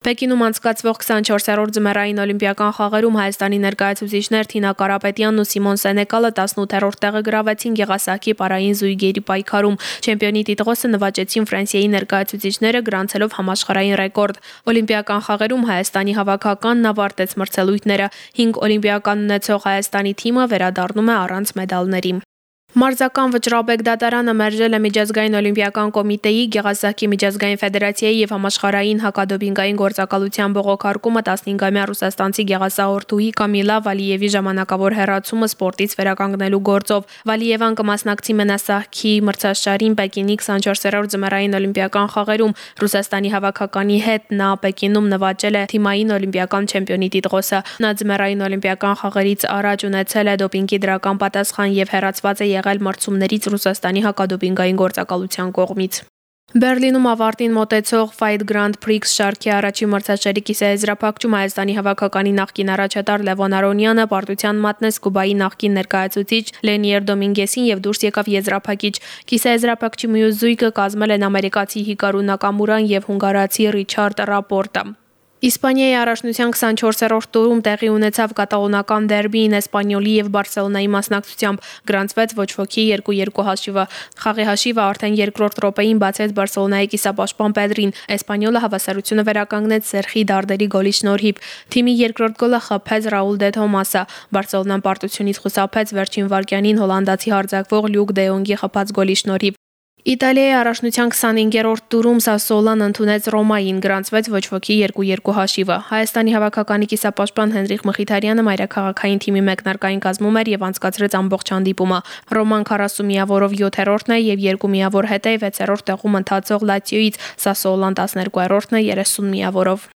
Պեկինում անցկացվող 24-րդ ձմեռային օլիմպիական խաղերում Հայաստանի ներկայացուցիչներ Թինա Կարապետյանն ու Սիմոն Սենեկալը 18-րդ տեղը գրավեցին Գեղասահքի պարային զույգերի պայքարում։ Չեմպիոնի տիտղոսը նվաճեցին Ֆրանսիայի ներկայացուցիչները գրանցելով համաշխարհային ռեկորդ։ Օլիմպիական խաղերում Հայաստանի հավաքականն ավարտեց մրցելույթները։ 5 օլիմպիական ունեցող Հայաստանի թիմը վերադառնում է առանց մեդալների։ Մարզական վճռաբեկ դատարանը մերժել է միջազգային օլիմպիական կոմիտեի, Գեղարսակի միջազգային ֆեդերացիայի եւ համաշխարհային հակադոպինգային գործակալության բողոքարկումը 15-ամյա ռուսաստանցի գեղասահորդուհի Կամիլա Վալիևի ժամանակավոր հերացումը սպորտից վերականգնելու գործով։ Վալիևան կմասնակցի մենասահքի մրցաշարին Պեկինի 24-րդ ձմեռային օլիմպիական խաղերում Ռուսաստանի հավաքականի հետ նա Պեկինում նվաճել է թիմային օլիմպիական չեմպիոնի տիտղոսը։ Նա ձմեռային օլիմպիական խաղերից առաջ ունեցել է դոպինգի դրական պատասխան եւ հերացված է եղել մրցումներից Ռուսաստանի հակադոպինգային գործակալության կողմից։ Բերլինում ավարտին մոտեցող Fight Grand Prix շարքի առաջին մրցաշարի կիսաեզրափակում Հայաստանի հավաքականի նախկին առաջատար Լևոն Արոնյանը պարտության մատնեց Կուբայի նախկին ներկայացուցիչ Լենիեր Դոմինգեսին եւ դուրս եկավ եզրափակիչ։ Կիսաեզրափակչի մյուս զույգը կազմել են ամերիկացի Հիկարու Նակամուրան եւ հունգարացի Ռիչարդ Ռապորտը։ Իսպանիայի առաջնության 24-րդ տուրում տեղի ունեցավ կատալոնական դերբին Էսպանյոլի եւ Բարսելոնայի մասնակցությամբ գրանցվեց ոչ ոքի 2-2 հաշիվը։ Խաղի հաշիվը արդեն երկրորդ րոպեին բացեց Բարսելոնայի կիսապաշտպան Պեդրին։ Էսպանյոլը հավասարությունը վերականգնեց Սերխի Դարդերի գոլի շնորհիվ։ Թիմի երկրորդ գոլը խփեց Ռաուլ Դե Թոմասը։ Բարսելոնան պարտությունից խուսափեց վերջին վարկյանին հոլանդացի հարձակվող Լյուկ Դեոնգի խփած գոլի շնորհիվ։ Իտալիայի առաջնության 25-րդ տուրում Սասոլան ընդունեց Ռոմային, գրանցվեց ոչ ոքի 2-2 հաշիվը։ Հայաստանի հավաքականի կիսապաշտպան Հենրիխ Մխիթարյանը մայրաքաղաքային թիմի մեկնարկային կազմում էր եւ անցկացրեց ամբողջ հանդիպումը։ Ռոման 40 միավորով 7-րդն է եւ 2 միավոր հետ է 6-րդ տեղում ընթացող Լացիոից, Սասոլան 12-րդն է 30 միավորով։